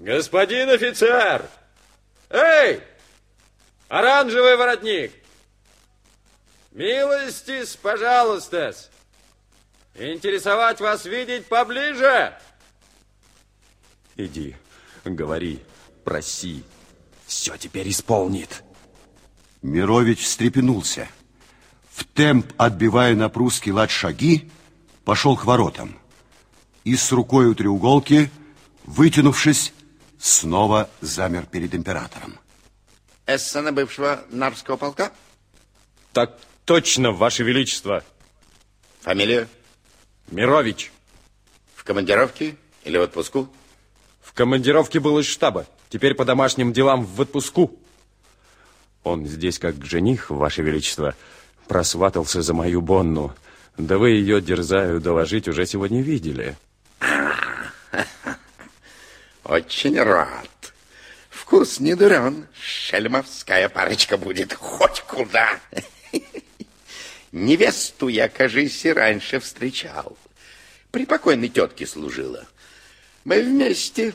Господин офицер! Эй! Оранжевый воротник! Милостись, пожалуйста! Интересовать вас видеть поближе! Иди, говори, проси. Все теперь исполнит. Мирович встрепенулся. В темп, отбивая на прусский лад шаги, пошел к воротам. И с рукой у треуголки, вытянувшись, снова замер перед императором. Эссена бывшего Нарвского полка? Так точно, Ваше Величество. Фамилия? Мирович. В командировке или в отпуску? В командировке был из штаба. Теперь по домашним делам в отпуску. Он здесь как жених, Ваше Величество, просватался за мою Бонну. Да вы ее, дерзаю, доложить уже сегодня видели. Очень рад. Вкус не дурен. Шельмовская парочка будет хоть куда. Невесту я, кажись, и раньше встречал. При покойной тетке служила. Мы вместе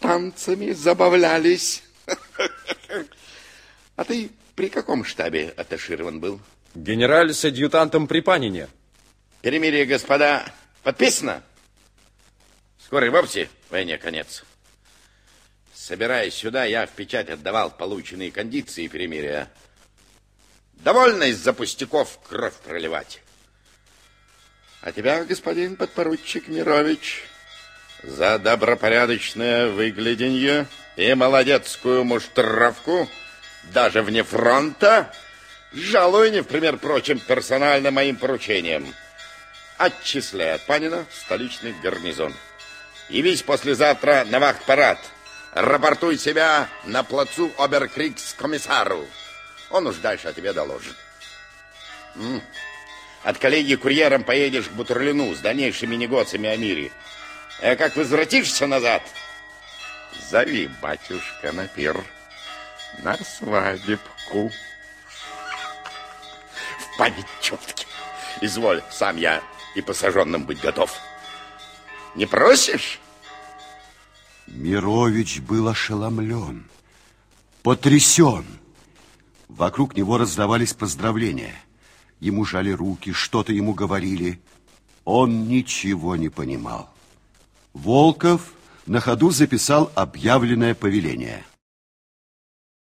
танцами забавлялись. А ты при каком штабе аташирован был? Генераль с адъютантом при Панине. Перемирие, господа, подписано? Скоро и вовсе войне конец. Собираясь сюда, я в печать отдавал полученные кондиции перемирия. Довольно из-за пустяков кровь проливать. А тебя, господин подпоручик Мирович, за добропорядочное выгляденье и молодецкую муштровку даже вне фронта, жалую не в пример прочим персонально моим поручением. Отчисляй от Панина в столичный гарнизон. Явись послезавтра на вахт-парад. Рапортуй себя на плацу оберкрикс-комиссару. Он уж дальше о тебе доложит. От коллеги курьером поедешь к Бутерлину с дальнейшими негоциями о мире. А как возвратишься назад, зови батюшка на пир на свадебку. В память тетки. Изволь, сам я и посаженным быть готов. Не просишь? Мирович был ошеломлен, потрясен. Вокруг него раздавались поздравления. Ему жали руки, что-то ему говорили. Он ничего не понимал. Волков на ходу записал объявленное повеление.